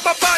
pa pa